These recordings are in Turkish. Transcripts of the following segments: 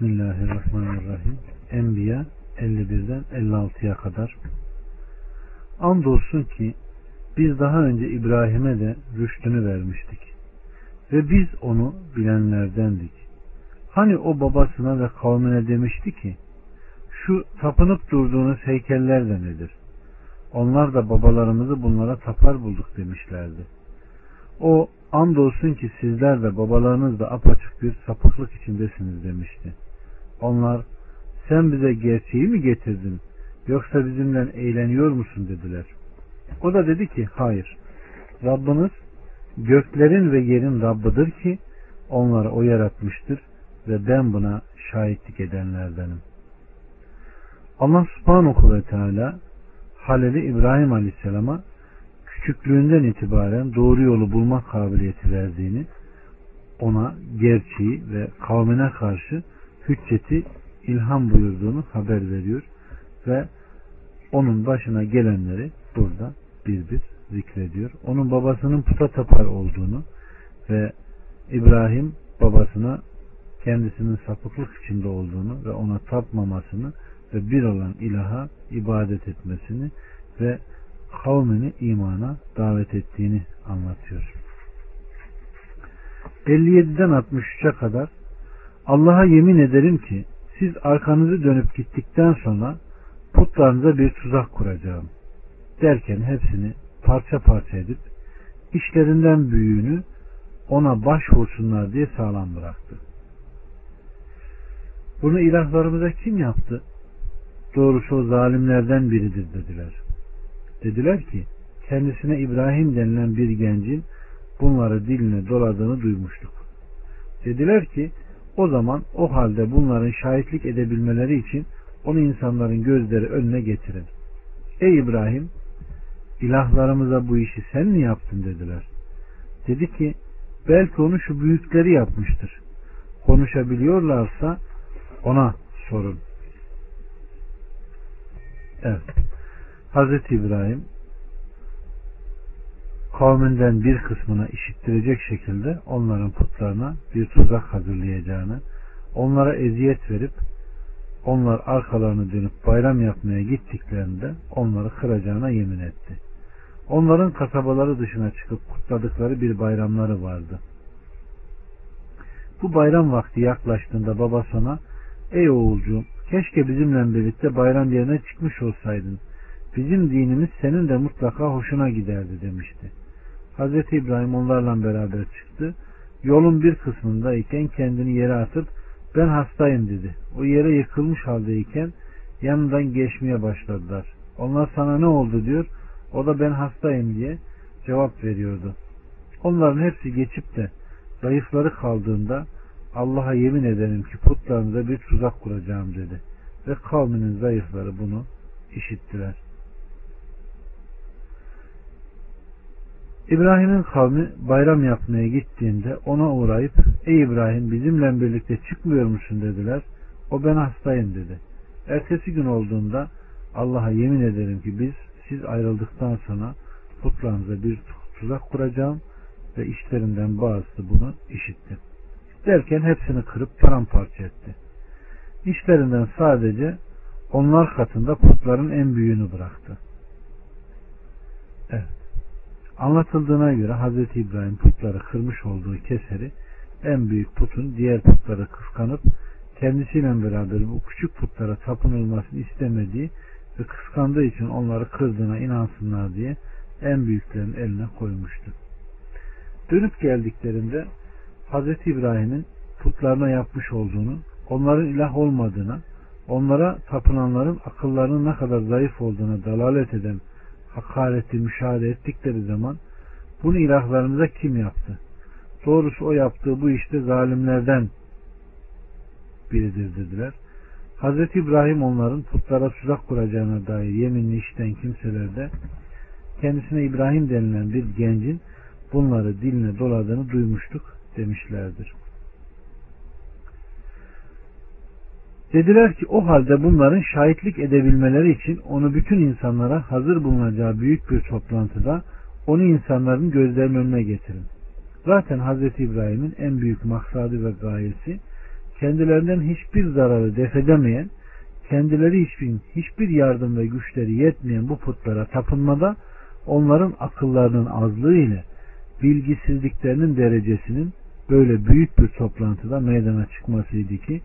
Bismillahirrahmanirrahim. Enbiya 51'den 56'ya kadar. Andolsun ki biz daha önce İbrahim'e de rüştünü vermiştik. Ve biz onu bilenlerdendik. Hani o babasına ve kavmine demişti ki şu tapınıp durduğunuz heykeller de nedir? Onlar da babalarımızı bunlara tapar bulduk demişlerdi. O andolsun ki sizler de babalarınız da apaçık bir sapıklık içindesiniz demişti. Onlar sen bize gerçeği mi getirdin yoksa bizimle eğleniyor musun dediler. O da dedi ki hayır Rabbiniz göklerin ve yerin Rabbidir ki onları o yaratmıştır ve ben buna şahitlik edenlerdenim. Allah subhanahu ve teala Halil'i İbrahim aleyhisselama küçüklüğünden itibaren doğru yolu bulma kabiliyeti verdiğini ona gerçeği ve kavmine karşı hücceti ilham buyurduğunu haber veriyor ve onun başına gelenleri burada bir bir zikrediyor. Onun babasının puta tapar olduğunu ve İbrahim babasına kendisinin sapıklık içinde olduğunu ve ona tapmamasını ve bir olan ilaha ibadet etmesini ve kavmini imana davet ettiğini anlatıyor. 57'den 63'e kadar Allah'a yemin ederim ki siz arkanızı dönüp gittikten sonra putlarınıza bir tuzak kuracağım derken hepsini parça parça edip işlerinden büyüğünü ona başvursunlar diye sağlam bıraktı. Bunu ilahlarımıza kim yaptı? Doğrusu o zalimlerden biridir dediler. Dediler ki kendisine İbrahim denilen bir gencin bunları diline doladığını duymuştuk. Dediler ki o zaman o halde bunların şahitlik edebilmeleri için onu insanların gözleri önüne getirin. Ey İbrahim ilahlarımıza bu işi sen mi yaptın dediler. Dedi ki belki onu şu büyükleri yapmıştır. Konuşabiliyorlarsa ona sorun. Evet. Hazreti İbrahim kavminden bir kısmına işittirecek şekilde onların putlarına bir tuzak hazırlayacağını, onlara eziyet verip onlar arkalarını dönüp bayram yapmaya gittiklerinde onları kıracağına yemin etti. Onların kasabaları dışına çıkıp kutladıkları bir bayramları vardı. Bu bayram vakti yaklaştığında baba sana ey oğulcuğum keşke bizimle birlikte bayram yerine çıkmış olsaydın. Bizim dinimiz senin de mutlaka hoşuna giderdi demişti. Hazreti İbrahim onlarla beraber çıktı. Yolun bir kısmındayken kendini yere atıp ben hastayım dedi. O yere yıkılmış haldeyken yanından geçmeye başladılar. Onlar sana ne oldu diyor. O da ben hastayım diye cevap veriyordu. Onların hepsi geçip de zayıfları kaldığında Allah'a yemin ederim ki putlarınıza bir tuzak kuracağım dedi. Ve kavminin zayıfları bunu işittiler. İbrahim'in kavmi bayram yapmaya gittiğinde ona uğrayıp ey İbrahim bizimle birlikte çıkmıyor musun dediler. O ben hastayım dedi. Ertesi gün olduğunda Allah'a yemin ederim ki biz siz ayrıldıktan sonra putlarınıza bir tuzak kuracağım ve işlerinden bazısı bunu işitti. Derken hepsini kırıp paramparça etti. İşlerinden sadece onlar katında putların en büyüğünü bıraktı. Evet. Anlatıldığına göre Hz. İbrahim putları kırmış olduğu keseri en büyük putun diğer putları kıskanıp kendisiyle beraber bu küçük putlara tapınılmasını istemediği ve kıskandığı için onları kırdığına inansınlar diye en büyüklerin eline koymuştu. Dönüp geldiklerinde Hz. İbrahim'in putlarına yapmış olduğunu, onların ilah olmadığına, onlara tapınanların akıllarının ne kadar zayıf olduğuna dalalet eden hakareti müşahede ettikleri zaman bunu ilahlarımıza kim yaptı? Doğrusu o yaptığı bu işte zalimlerden biridir dediler. Hazreti İbrahim onların putlara tuzak kuracağına dair yeminli işten kimselerde kendisine İbrahim denilen bir gencin bunları diline doladığını duymuştuk demişlerdir. Dediler ki o halde bunların şahitlik edebilmeleri için onu bütün insanlara hazır bulunacağı büyük bir toplantıda onu insanların gözlerinin önüne getirin. Zaten Hz. İbrahim'in en büyük maksadı ve gayesi kendilerinden hiçbir zararı defedemeyen, kendileri için hiçbir yardım ve güçleri yetmeyen bu putlara tapınmada onların akıllarının azlığı ile bilgisizliklerinin derecesinin böyle büyük bir toplantıda meydana çıkmasıydı ki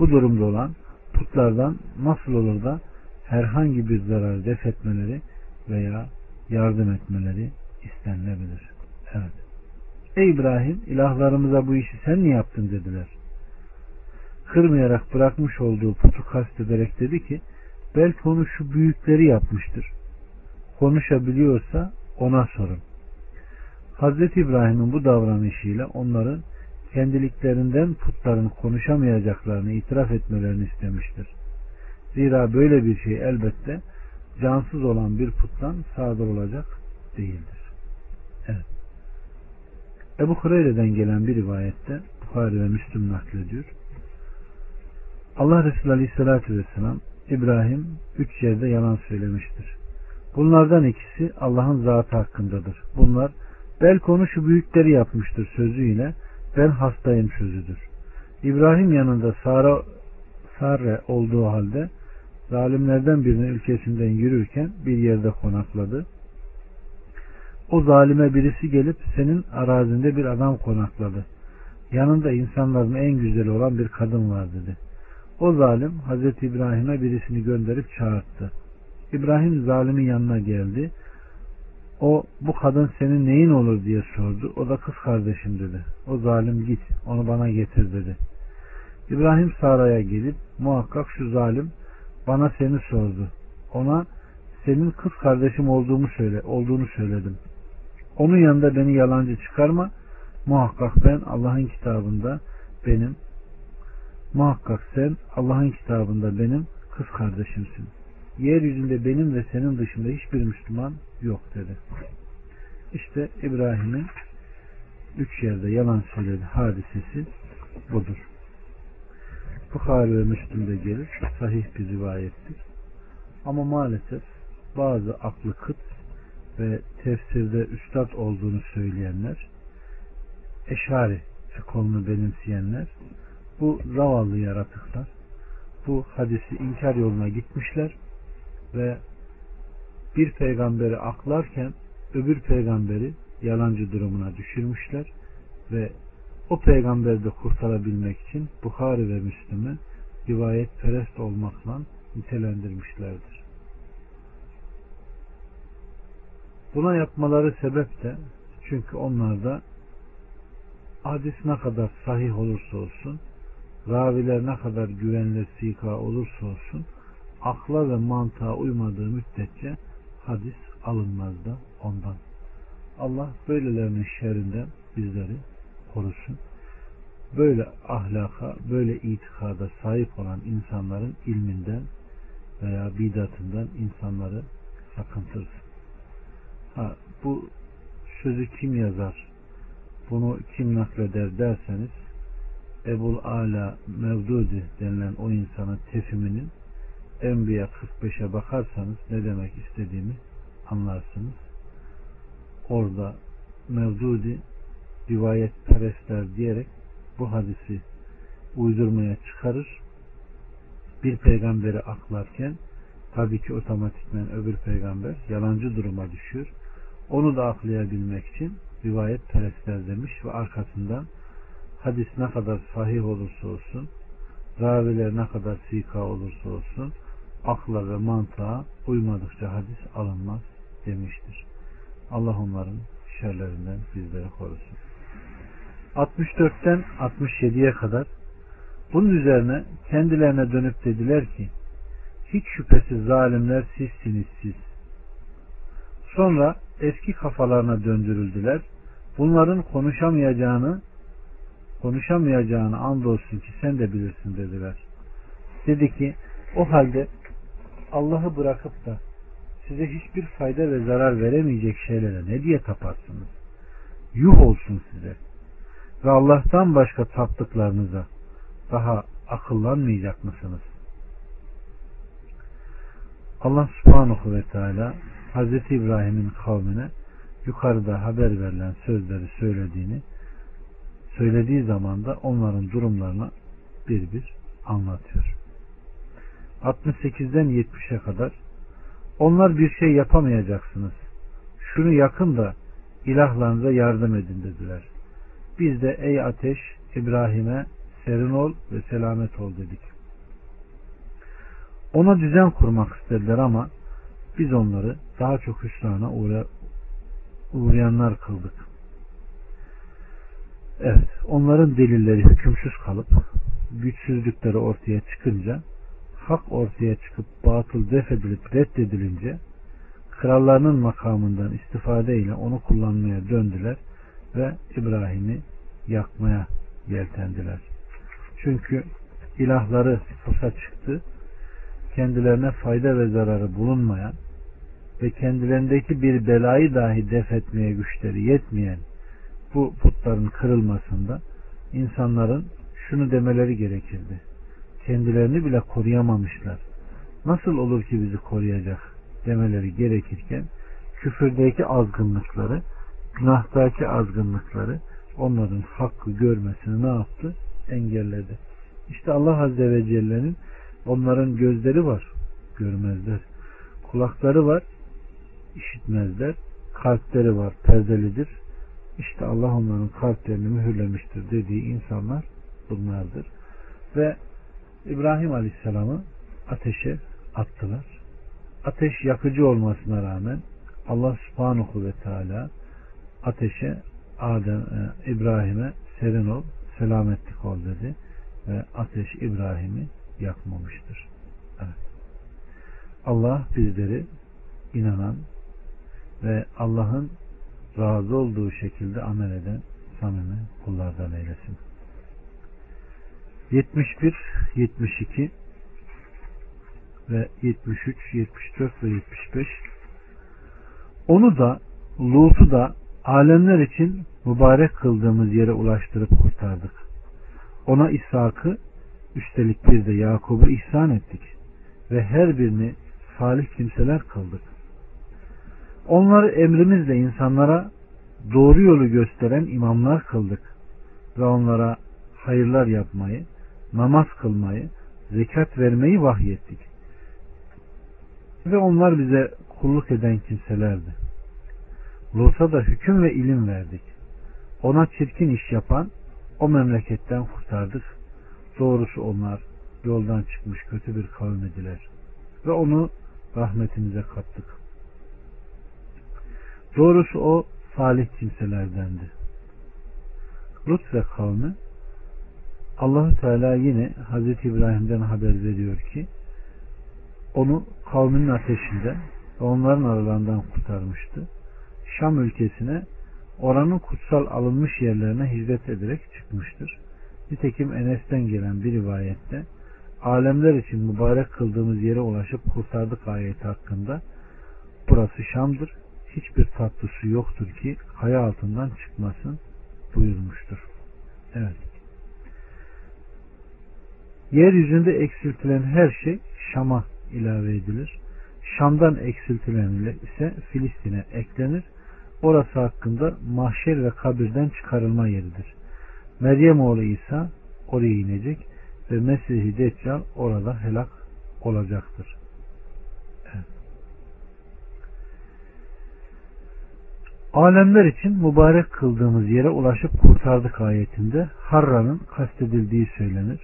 bu durumda olan putlardan nasıl olur da herhangi bir zarar def etmeleri veya yardım etmeleri istenilebilir. Evet. Ey İbrahim ilahlarımıza bu işi sen mi yaptın dediler. Kırmayarak bırakmış olduğu putu kastederek dedi ki belki onu şu büyükleri yapmıştır. Konuşabiliyorsa ona sorun. Hazreti İbrahim'in bu davranışıyla onların kendiliklerinden putların konuşamayacaklarını itiraf etmelerini istemiştir. Zira böyle bir şey elbette cansız olan bir puttan sadır olacak değildir. Evet. Ebu Hureyre'den gelen bir rivayette Bukhari ve Müslüm naklediyor. Allah Resulü Aleyhisselatü Vesselam İbrahim üç yerde yalan söylemiştir. Bunlardan ikisi Allah'ın zatı hakkındadır. Bunlar belki onu şu büyükleri yapmıştır sözüyle ben hastayım sözüdür. İbrahim yanında Sara, Sarre olduğu halde zalimlerden birinin ülkesinden yürürken bir yerde konakladı. O zalime birisi gelip senin arazinde bir adam konakladı. Yanında insanların en güzeli olan bir kadın var dedi. O zalim Hazreti İbrahim'e birisini gönderip çağırttı. İbrahim zalimin yanına geldi. O bu kadın senin neyin olur diye sordu. O da kız kardeşim dedi. O zalim git onu bana getir dedi. İbrahim Sara'ya gelip muhakkak şu zalim bana seni sordu. Ona senin kız kardeşim olduğumu söyle, olduğunu söyledim. Onun yanında beni yalancı çıkarma. Muhakkak ben Allah'ın kitabında benim muhakkak sen Allah'ın kitabında benim kız kardeşimsin. Yeryüzünde benim ve senin dışında hiçbir Müslüman yok dedi. İşte İbrahim'in üç yerde yalan söyledi hadisesi budur. Bukhari ve Müslüm'de gelir. Sahih bir rivayettir. Ama maalesef bazı aklı kıt ve tefsirde üstad olduğunu söyleyenler eşari ekolunu benimseyenler bu zavallı yaratıklar bu hadisi inkar yoluna gitmişler ve bir peygamberi aklarken öbür peygamberi yalancı durumuna düşürmüşler ve o peygamberi de kurtarabilmek için Bukhari ve Müslüm'ü rivayet perest olmakla nitelendirmişlerdir. Buna yapmaları sebep de çünkü onlarda hadis ne kadar sahih olursa olsun raviler ne kadar güvenilir sika olursa olsun akla ve mantığa uymadığı müddetçe hadis alınmaz da ondan. Allah böylelerinin şerrinden bizleri korusun. Böyle ahlaka, böyle itikada sahip olan insanların ilminden veya bidatından insanları sakıntırsın. Ha, bu sözü kim yazar, bunu kim nakleder derseniz Ebul Ala Mevdudi denilen o insanın tefiminin Enbiya 45'e bakarsanız ne demek istediğimi anlarsınız. Orada Mevdudi rivayet perestler diyerek bu hadisi uydurmaya çıkarır. Bir peygamberi aklarken tabii ki otomatikmen öbür peygamber yalancı duruma düşüyor. Onu da aklayabilmek için rivayet perestler demiş ve arkasından hadis ne kadar sahih olursa olsun, raviler ne kadar sika olursa olsun, akla ve mantığa uymadıkça hadis alınmaz demiştir. Allah onların şerlerinden bizleri korusun. 64'ten 67'ye kadar bunun üzerine kendilerine dönüp dediler ki hiç şüphesiz zalimler sizsiniz siz. Sonra eski kafalarına döndürüldüler. Bunların konuşamayacağını konuşamayacağını andolsun ki sen de bilirsin dediler. Dedi ki o halde Allah'ı bırakıp da size hiçbir fayda ve zarar veremeyecek şeylere ne diye taparsınız? Yuh olsun size. Ve Allah'tan başka taptıklarınıza daha akıllanmayacak mısınız? Allah subhanahu ve teala Hazreti İbrahim'in kavmine yukarıda haber verilen sözleri söylediğini söylediği zaman da onların durumlarına bir bir anlatıyor. 68'den 70'e kadar onlar bir şey yapamayacaksınız. Şunu yakın da ilahlarınıza yardım edin dediler. Biz de ey ateş İbrahim'e serin ol ve selamet ol dedik. Ona düzen kurmak istediler ama biz onları daha çok hüsrana uğra uğrayanlar kıldık. Evet, onların delilleri hükümsüz kalıp güçsüzlükleri ortaya çıkınca hak ortaya çıkıp batıl def edilip reddedilince krallarının makamından istifade ile onu kullanmaya döndüler ve İbrahim'i yakmaya yeltendiler. Çünkü ilahları fısa çıktı, kendilerine fayda ve zararı bulunmayan ve kendilerindeki bir belayı dahi def etmeye güçleri yetmeyen bu putların kırılmasında insanların şunu demeleri gerekirdi. Kendilerini bile koruyamamışlar. Nasıl olur ki bizi koruyacak demeleri gerekirken küfürdeki azgınlıkları, günahtaki azgınlıkları onların hakkı görmesini ne yaptı? Engelledi. İşte Allah Azze ve Celle'nin onların gözleri var, görmezler. Kulakları var, işitmezler. Kalpleri var, perdelidir. İşte Allah onların kalplerini mühürlemiştir dediği insanlar bunlardır. Ve İbrahim Aleyhisselam'ı ateşe attılar. Ateş yakıcı olmasına rağmen Allah Subhanahu ve Teala ateşe Adem e, İbrahim'e serin ol, selametlik ol dedi ve ateş İbrahim'i yakmamıştır. Evet. Allah bizleri inanan ve Allah'ın razı olduğu şekilde amel eden samimi kullardan eylesin. 71, 72 ve 73, 74 ve 75 onu da Lut'u da alemler için mübarek kıldığımız yere ulaştırıp kurtardık. Ona İshak'ı üstelik bir de Yakub'u ihsan ettik ve her birini salih kimseler kıldık. Onları emrimizle insanlara doğru yolu gösteren imamlar kıldık ve onlara hayırlar yapmayı, namaz kılmayı, zekat vermeyi vahyettik. Ve onlar bize kulluk eden kimselerdi. Lut'a da hüküm ve ilim verdik. Ona çirkin iş yapan o memleketten kurtardık. Doğrusu onlar yoldan çıkmış kötü bir kavim ediler. Ve onu rahmetimize kattık. Doğrusu o salih kimselerdendi. Lut ve kavmi Allahu Teala yine Hazreti İbrahim'den haber veriyor ki onu kavminin ateşinde ve onların aralarından kurtarmıştı. Şam ülkesine oranın kutsal alınmış yerlerine hizmet ederek çıkmıştır. Nitekim Enes'ten gelen bir rivayette alemler için mübarek kıldığımız yere ulaşıp kurtardık ayeti hakkında burası Şam'dır. Hiçbir tatlı su yoktur ki kaya altından çıkmasın buyurmuştur. Evet. Yeryüzünde eksiltilen her şey Şam'a ilave edilir. Şam'dan eksiltilen ise Filistin'e eklenir. Orası hakkında mahşer ve kabirden çıkarılma yeridir. Meryem oğlu İsa oraya inecek ve Mesih-i Deccal orada helak olacaktır. Alemler için mübarek kıldığımız yere ulaşıp kurtardık ayetinde Harra'nın kastedildiği söylenir.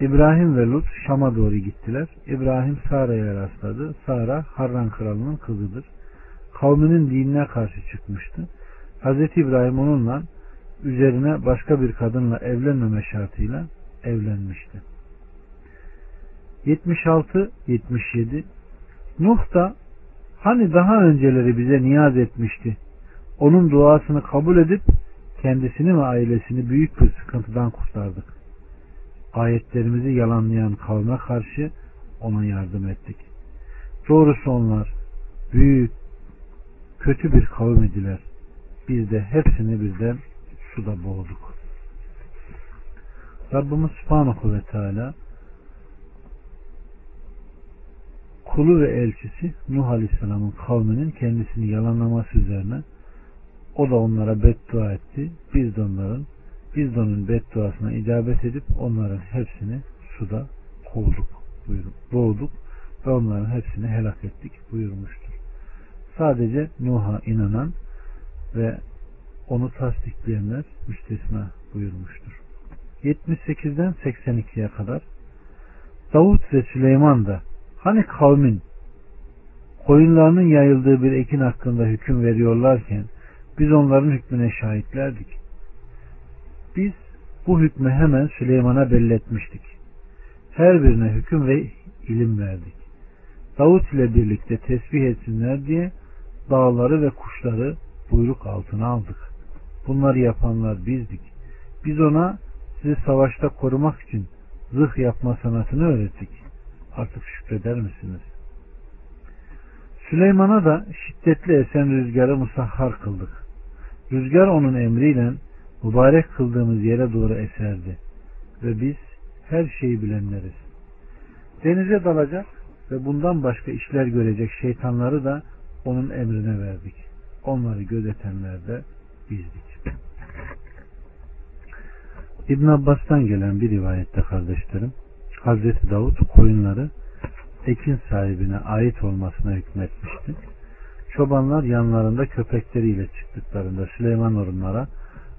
İbrahim ve Lut Şam'a doğru gittiler. İbrahim Sara'ya rastladı. Sara Harran kralının kızıdır. Kavminin dinine karşı çıkmıştı. Hz. İbrahim onunla üzerine başka bir kadınla evlenmeme şartıyla evlenmişti. 76-77 Nuh da hani daha önceleri bize niyaz etmişti. Onun duasını kabul edip kendisini ve ailesini büyük bir sıkıntıdan kurtardık. Ayetlerimizi yalanlayan kavme karşı ona yardım ettik. Doğrusu onlar büyük, kötü bir kavim idiler. Biz de hepsini birden suda boğduk. Rabbimiz Subhanahu ve Teala kulu ve elçisi Nuh Aleyhisselam'ın kavminin kendisini yalanlaması üzerine o da onlara beddua etti. Biz de onların Biz de onun bedduasına icabet edip onların hepsini suda kovduk, buyurun, boğduk ve onların hepsini helak ettik buyurmuştur. Sadece Nuh'a inanan ve onu tasdikleyenler müstesna buyurmuştur. 78'den 82'ye kadar Davut ve Süleyman da hani kavmin koyunlarının yayıldığı bir ekin hakkında hüküm veriyorlarken biz onların hükmüne şahitlerdik. Biz bu hükmü hemen Süleyman'a belletmiştik. Her birine hüküm ve ilim verdik. Davut ile birlikte tesbih etsinler diye dağları ve kuşları buyruk altına aldık. Bunları yapanlar bizdik. Biz ona sizi savaşta korumak için zırh yapma sanatını öğrettik. Artık şükreder misiniz? Süleyman'a da şiddetli esen rüzgarı musahhar kıldık. Rüzgar onun emriyle mübarek kıldığımız yere doğru eserdi. Ve biz her şeyi bilenleriz. Denize dalacak ve bundan başka işler görecek şeytanları da onun emrine verdik. Onları gözetenler de bizdik. İbn Abbas'tan gelen bir rivayette kardeşlerim Hazreti Davut koyunları ekin sahibine ait olmasına hükmetmişti. Çobanlar yanlarında köpekleriyle çıktıklarında Süleyman onlara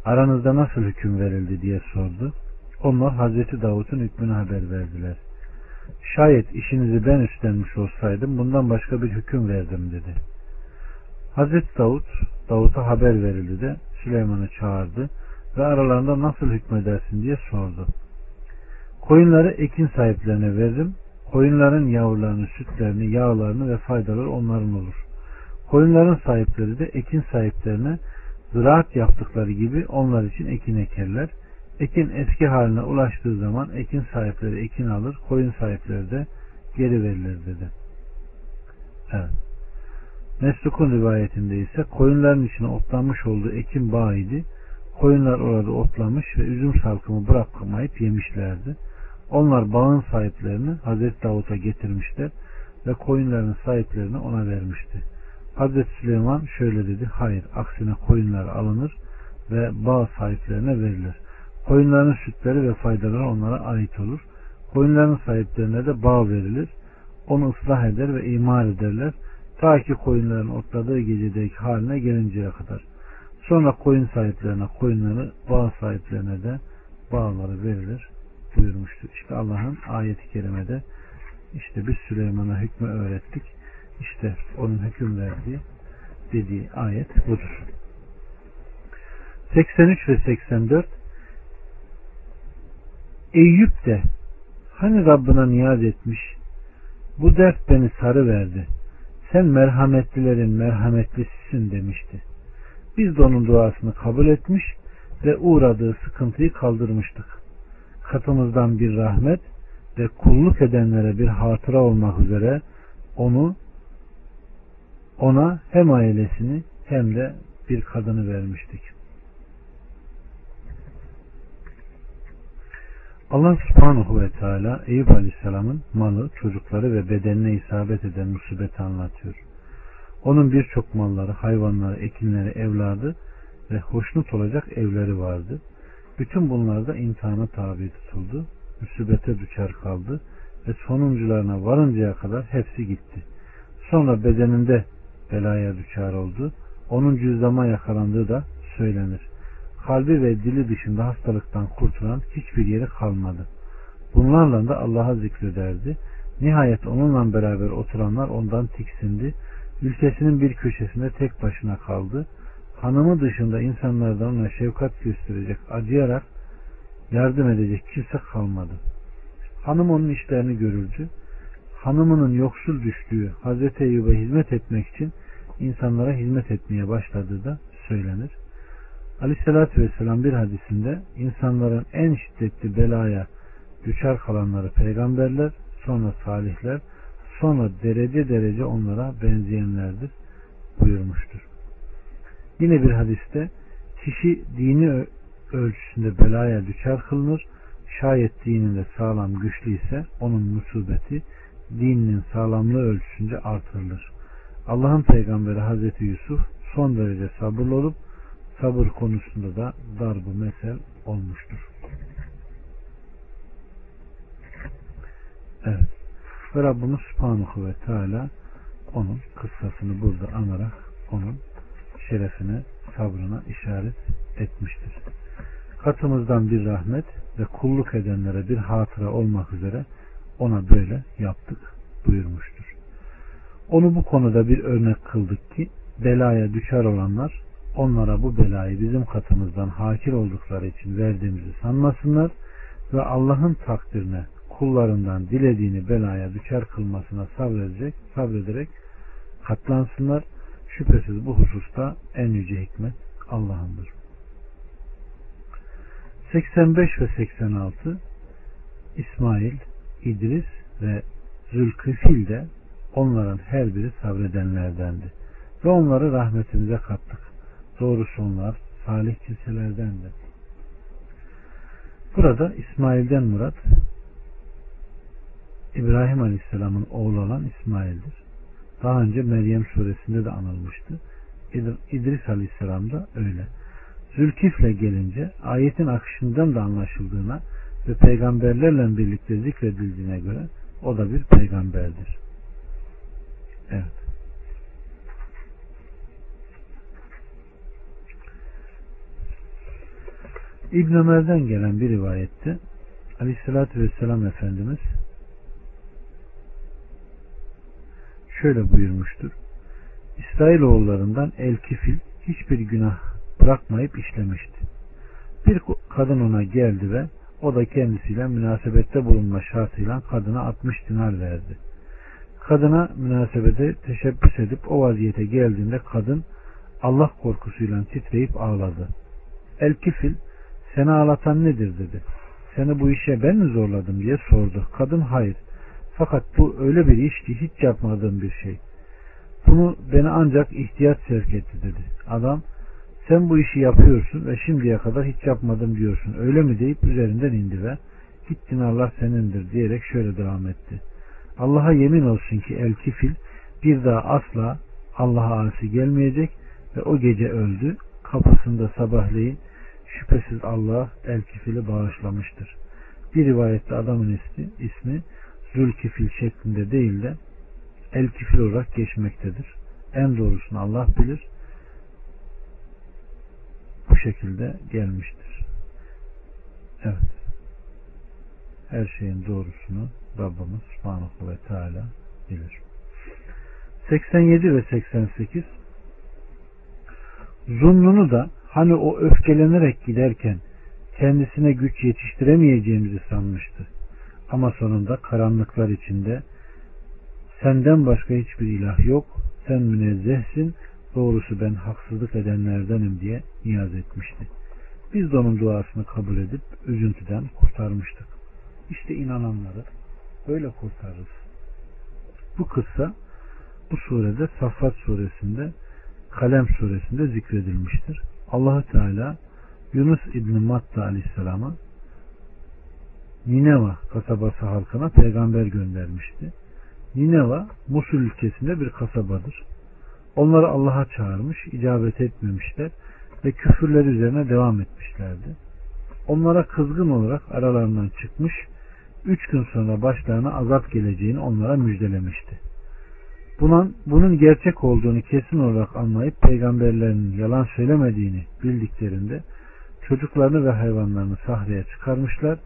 aranızda nasıl hüküm verildi diye sordu. Onlar Hazreti Davut'un hükmünü haber verdiler. Şayet işinizi ben üstlenmiş olsaydım bundan başka bir hüküm verdim dedi. Hazreti Davut, Davut'a haber verildi de Süleyman'ı çağırdı ve aralarında nasıl hükmedersin diye sordu. Koyunları ekin sahiplerine veririm. Koyunların yavrularını, sütlerini, yağlarını ve faydaları onların olur. Koyunların sahipleri de ekin sahiplerine ziraat yaptıkları gibi onlar için ekin ekerler. Ekin eski haline ulaştığı zaman ekin sahipleri ekin alır, koyun sahipleri de geri verilir dedi. Evet. Mesluk'un rivayetinde ise koyunların içine otlanmış olduğu ekin bağı. Koyunlar orada otlamış ve üzüm salkımı bırakmayıp yemişlerdi. Onlar bağın sahiplerini Hazreti Davut'a getirmişler ve koyunların sahiplerini ona vermişti. Hazreti Süleyman şöyle dedi. Hayır aksine koyunlar alınır ve bağ sahiplerine verilir. Koyunların sütleri ve faydaları onlara ait olur. Koyunların sahiplerine de bağ verilir. Onu ıslah eder ve imar ederler. Ta ki koyunların otladığı gecedeki haline gelinceye kadar. Sonra koyun sahiplerine koyunları, bağ sahiplerine de bağları verilir buyurmuştur. İşte Allah'ın ayeti kerimede işte biz Süleyman'a hükmü öğrettik. İşte onun hüküm verdiği dediği ayet budur. 83 ve 84 Eyüp de hani Rabbına niyaz etmiş bu dert beni sarı verdi. Sen merhametlilerin merhametlisisin demişti. Biz de onun duasını kabul etmiş ve uğradığı sıkıntıyı kaldırmıştık. Katımızdan bir rahmet ve kulluk edenlere bir hatıra olmak üzere onu ona hem ailesini hem de bir kadını vermiştik. Allah subhanahu ve teala Eyüp aleyhisselamın malı, çocukları ve bedenine isabet eden musibeti anlatıyor. Onun birçok malları, hayvanları, ekinleri, evladı ve hoşnut olacak evleri vardı. Bütün bunlar da imtihana tabi tutuldu. Müsibete düşer kaldı ve sonuncularına varıncaya kadar hepsi gitti. Sonra bedeninde belaya düşer oldu. Onun cüzdama yakalandığı da söylenir. Kalbi ve dili dışında hastalıktan kurtulan hiçbir yeri kalmadı. Bunlarla da Allah'a zikrederdi. Nihayet onunla beraber oturanlar ondan tiksindi ülkesinin bir köşesinde tek başına kaldı. Hanımı dışında insanlardan ona şefkat gösterecek, acıyarak yardım edecek kimse kalmadı. Hanım onun işlerini görürdü. Hanımının yoksul düştüğü Hazreti Eyyub'a hizmet etmek için insanlara hizmet etmeye başladığı da söylenir. Aleyhissalatü Vesselam bir hadisinde insanların en şiddetli belaya düşer kalanları peygamberler, sonra salihler, sonra derece derece onlara benzeyenlerdir buyurmuştur. Yine bir hadiste kişi dini ölçüsünde belaya düşer kılınır. Şayet dininde sağlam güçlü ise onun musibeti dininin sağlamlığı ölçüsünde artırılır. Allah'ın peygamberi Hazreti Yusuf son derece sabırlı olup sabır konusunda da darbu mesel olmuştur. Evet. Ve Rabbimiz Subhanahu ve Teala onun kıssasını burada anarak onun şerefine, sabrına işaret etmiştir. Katımızdan bir rahmet ve kulluk edenlere bir hatıra olmak üzere ona böyle yaptık buyurmuştur. Onu bu konuda bir örnek kıldık ki belaya düşer olanlar onlara bu belayı bizim katımızdan hakir oldukları için verdiğimizi sanmasınlar ve Allah'ın takdirine kullarından dilediğini belaya düşer kılmasına sabredecek, sabrederek katlansınlar. Şüphesiz bu hususta en yüce hikmet Allah'ındır. 85 ve 86 İsmail, İdris ve Zülküfil de onların her biri sabredenlerdendi. Ve onları rahmetimize kattık. Doğrusu onlar salih kimselerdendi. Burada İsmail'den murat İbrahim Aleyhisselam'ın oğlu olan İsmail'dir. Daha önce Meryem suresinde de anılmıştı. İdris Aleyhisselam da öyle. Zülkifle gelince ayetin akışından da anlaşıldığına ve peygamberlerle birlikte zikredildiğine göre o da bir peygamberdir. Evet. İbn Ömer'den gelen bir rivayette Aleyhisselatü Vesselam Efendimiz şöyle buyurmuştur. İsrailoğullarından El Kifil hiçbir günah bırakmayıp işlemişti. Bir kadın ona geldi ve o da kendisiyle münasebette bulunma şartıyla kadına 60 dinar verdi. Kadına münasebete teşebbüs edip o vaziyete geldiğinde kadın Allah korkusuyla titreyip ağladı. El Kifil seni ağlatan nedir dedi. Seni bu işe ben mi zorladım diye sordu. Kadın hayır. Fakat bu öyle bir iş ki hiç yapmadığım bir şey. Bunu beni ancak ihtiyaç sevk etti dedi. Adam sen bu işi yapıyorsun ve şimdiye kadar hiç yapmadım diyorsun öyle mi deyip üzerinden indi ve git dinarlar senindir diyerek şöyle devam etti. Allah'a yemin olsun ki el kifil bir daha asla Allah'a asi gelmeyecek ve o gece öldü. Kapısında sabahleyin şüphesiz Allah el kifili bağışlamıştır. Bir rivayette adamın ismi, ismi Zülkifil şeklinde değil de el kifil olarak geçmektedir. En doğrusunu Allah bilir. Şekilde gelmiştir. Evet. Her şeyin doğrusunu Rabbimiz Subhanahu ve Teala bilir. 87 ve 88 Zunnunu da hani o öfkelenerek giderken kendisine güç yetiştiremeyeceğimizi sanmıştı. Ama sonunda karanlıklar içinde senden başka hiçbir ilah yok, sen münezzehsin, doğrusu ben haksızlık edenlerdenim diye niyaz etmişti. Biz de onun duasını kabul edip üzüntüden kurtarmıştık. İşte inananları böyle kurtarırız. Bu kıssa bu surede Saffat suresinde Kalem suresinde zikredilmiştir. allah Teala Yunus İbni Matta aleyhisselama Nineva kasabası halkına peygamber göndermişti. Nineva Musul ülkesinde bir kasabadır. Onları Allah'a çağırmış, icabet etmemişler ve küfürler üzerine devam etmişlerdi. Onlara kızgın olarak aralarından çıkmış, üç gün sonra başlarına azap geleceğini onlara müjdelemişti. Bunun, bunun gerçek olduğunu kesin olarak anlayıp peygamberlerinin yalan söylemediğini bildiklerinde çocuklarını ve hayvanlarını sahraya çıkarmışlar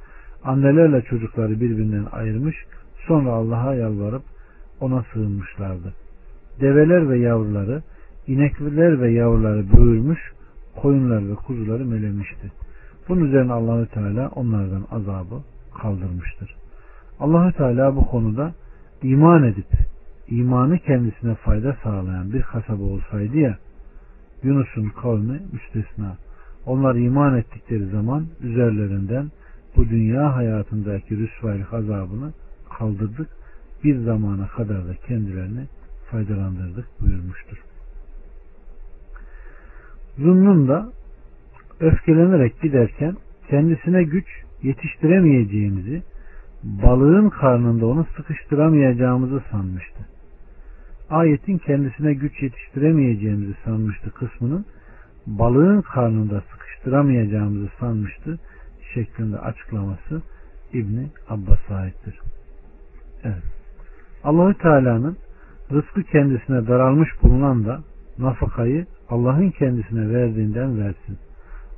annelerle çocukları birbirinden ayırmış, sonra Allah'a yalvarıp ona sığınmışlardı. Develer ve yavruları, inekler ve yavruları böğürmüş, koyunlar ve kuzuları melemişti. Bunun üzerine Allahü Teala onlardan azabı kaldırmıştır. Allahü Teala bu konuda iman edip imanı kendisine fayda sağlayan bir kasaba olsaydı ya Yunus'un kavmi müstesna. Onlar iman ettikleri zaman üzerlerinden bu dünya hayatındaki rüsvaylık azabını kaldırdık. Bir zamana kadar da kendilerini faydalandırdık buyurmuştur. Zunnun da öfkelenerek giderken kendisine güç yetiştiremeyeceğimizi, balığın karnında onu sıkıştıramayacağımızı sanmıştı. Ayetin kendisine güç yetiştiremeyeceğimizi sanmıştı kısmının balığın karnında sıkıştıramayacağımızı sanmıştı şeklinde açıklaması İbni Abbas'a aittir. Evet. Allahü Teala'nın rızkı kendisine daralmış bulunan da nafakayı Allah'ın kendisine verdiğinden versin.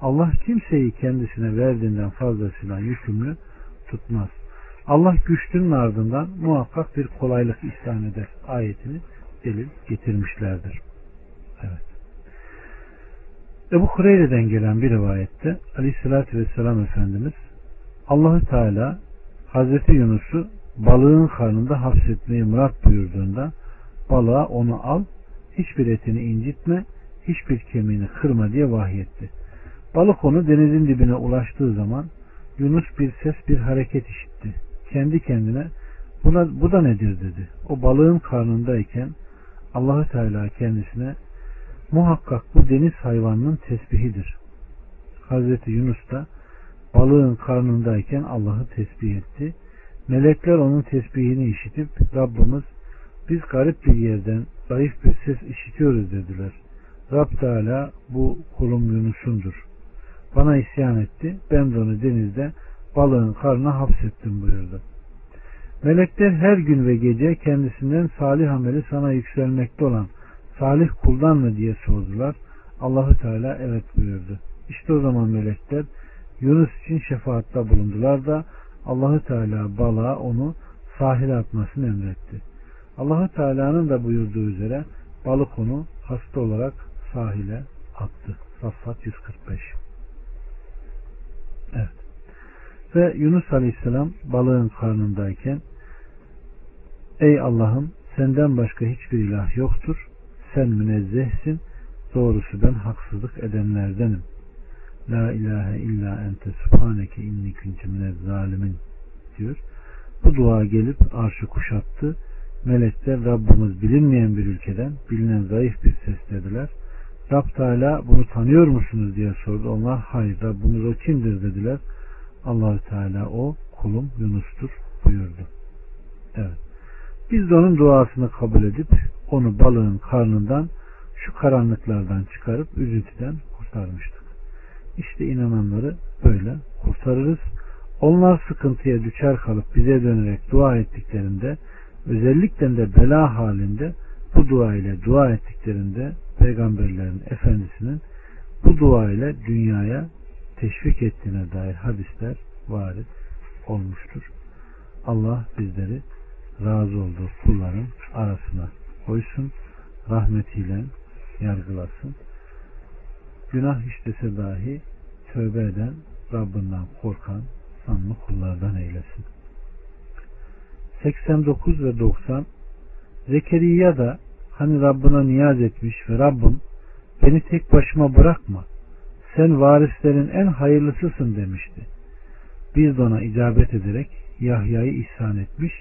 Allah kimseyi kendisine verdiğinden fazlasıyla yükümlü tutmaz. Allah güçlünün ardından muhakkak bir kolaylık ihsan eder ayetini delil getirmişlerdir. Evet. Ebu Hureyre'den gelen bir rivayette Aleyhisselatü Vesselam Efendimiz Allahü Teala Hazreti Yunus'u balığın karnında hapsetmeyi murat buyurduğunda balığa onu al, hiçbir etini incitme, hiçbir kemiğini kırma diye vahyetti. Balık onu denizin dibine ulaştığı zaman Yunus bir ses bir hareket işitti. Kendi kendine buna, bu da nedir dedi. O balığın karnındayken Allahü Teala kendisine muhakkak bu deniz hayvanının tesbihidir. Hazreti Yunus da balığın karnındayken Allah'ı tesbih etti. Melekler onun tesbihini işitip Rabbimiz biz garip bir yerden zayıf bir ses işitiyoruz dediler. Rab Teala bu kulum Yunus'undur. Bana isyan etti. Ben de onu denizde balığın karnına hapsettim buyurdu. Melekler her gün ve gece kendisinden salih ameli sana yükselmekte olan salih kuldan mı diye sordular. Allahu Teala evet buyurdu. İşte o zaman melekler Yunus için şefaatta bulundular da Allahu Teala balığa onu sahile atmasını emretti. Allahu Teala'nın da buyurduğu üzere balık onu hasta olarak sahile attı. Saffat 145. Evet. Ve Yunus Aleyhisselam balığın karnındayken Ey Allah'ım senden başka hiçbir ilah yoktur. Sen münezzehsin. Doğrusu ben haksızlık edenlerdenim. La ilahe illa ente subhaneke inni kuntu minez zalimin diyor. Bu dua gelip arşı kuşattı. Melekler Rabbimiz bilinmeyen bir ülkeden bilinen zayıf bir ses dediler. Rab Teala bunu tanıyor musunuz diye sordu. Onlar hayır Rabbimiz o kimdir dediler. Allahü Teala o kulum Yunus'tur buyurdu. Evet. Biz de onun duasını kabul edip onu balığın karnından şu karanlıklardan çıkarıp üzüntüden kurtarmıştık. İşte inananları böyle kurtarırız. Onlar sıkıntıya düşer kalıp bize dönerek dua ettiklerinde özellikle de bela halinde bu dua ile dua ettiklerinde peygamberlerin efendisinin bu dua ile dünyaya teşvik ettiğine dair hadisler varit olmuştur. Allah bizleri razı olduğu kulların arasına koysun, rahmetiyle yargılasın. Günah işlese dahi tövbe eden, Rabbinden korkan, sanlı kullardan eylesin. 89 ve 90 Zekeriya da hani Rabbına niyaz etmiş ve Rabbim beni tek başıma bırakma sen varislerin en hayırlısısın demişti. Biz de ona icabet ederek Yahya'yı ihsan etmiş,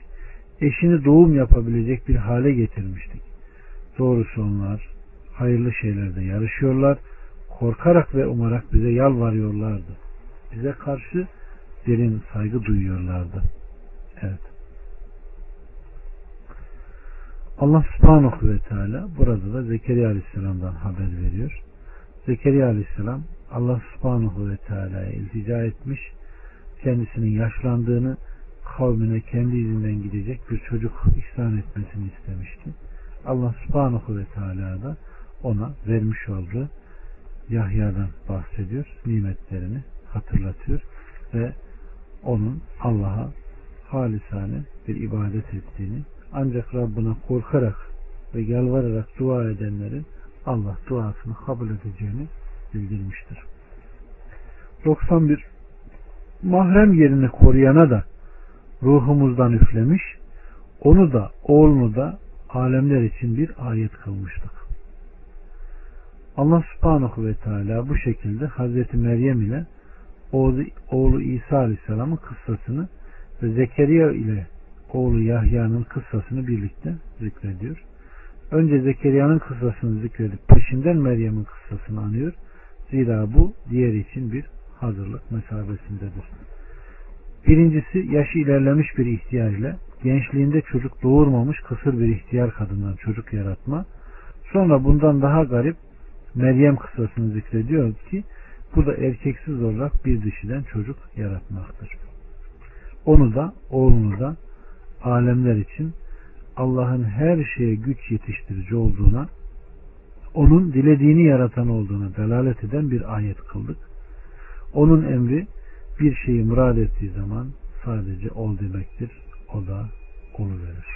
eşini doğum yapabilecek bir hale getirmiştik. Doğrusu onlar hayırlı şeylerde yarışıyorlar, korkarak ve umarak bize yalvarıyorlardı. Bize karşı derin saygı duyuyorlardı. Evet. Allah subhanahu ve teala burada da Zekeriya aleyhisselamdan haber veriyor. Zekeriya aleyhisselam Allah subhanahu ve teala'ya iltica etmiş, kendisinin yaşlandığını kavmine kendi izinden gidecek bir çocuk ihsan etmesini istemişti. Allah subhanahu ve teala da ona vermiş olduğu Yahya'dan bahsediyor, nimetlerini hatırlatıyor ve onun Allah'a halisane bir ibadet ettiğini ancak Rabbine korkarak ve yalvararak dua edenlerin Allah duasını kabul edeceğini bildirmiştir. 91. Mahrem yerini koruyana da ruhumuzdan üflemiş, onu da oğlunu da alemler için bir ayet kılmıştık. Allah subhanahu ve teala bu şekilde Hazreti Meryem ile oğlu, İsa aleyhisselamın kıssasını ve Zekeriya ile oğlu Yahya'nın kıssasını birlikte zikrediyor. Önce Zekeriya'nın kıssasını zikredip peşinden Meryem'in kıssasını anıyor. Zira bu diğeri için bir hazırlık mesabesindedir. Birincisi yaşı ilerlemiş bir ihtiyar ile gençliğinde çocuk doğurmamış kısır bir ihtiyar kadından çocuk yaratma. Sonra bundan daha garip Meryem kıssasını zikrediyor ki bu da erkeksiz olarak bir dişiden çocuk yaratmaktır. Onu da oğlunu da alemler için Allah'ın her şeye güç yetiştirici olduğuna onun dilediğini yaratan olduğuna delalet eden bir ayet kıldık. Onun emri bir şeyi murad ettiği zaman sadece ol demektir. O da olu verir.